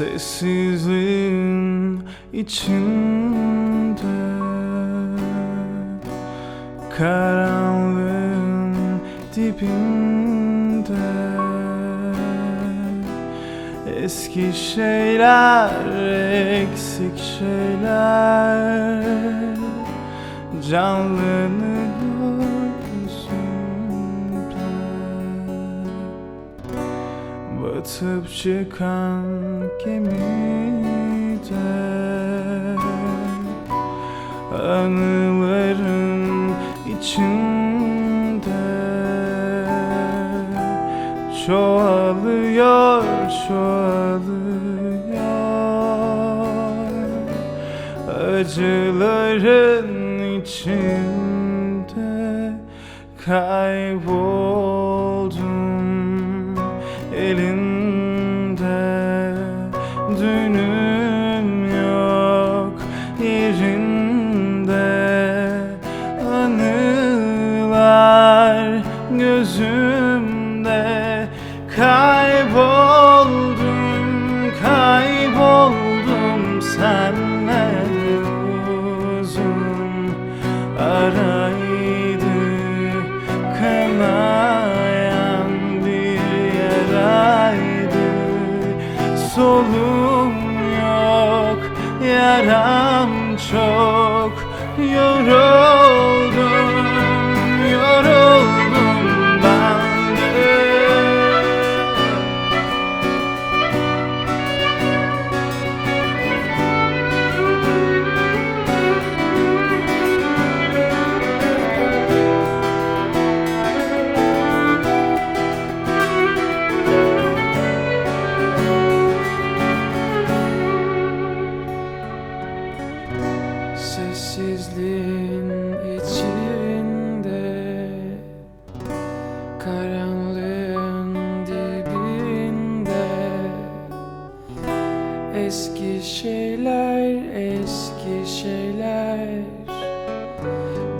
Sessizliğin içinde. Karanlığın dibinde. Eski şeyler, eksik şeyler. Canlanıyor Batıp çıkan gemide Anıların içinde Çoğalıyor, çoğalıyor. Acıların içinde Kayboldum Kayboldum, kayboldum senle uzun araydı Kanayan bir yaraydı Solum yok, yaram çok yoruldum Eski şeyler, eski şeyler.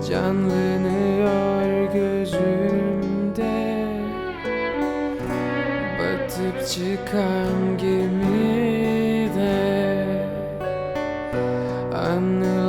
Canlanıyor gözümde. Batıp çıkan gemide. Anılarım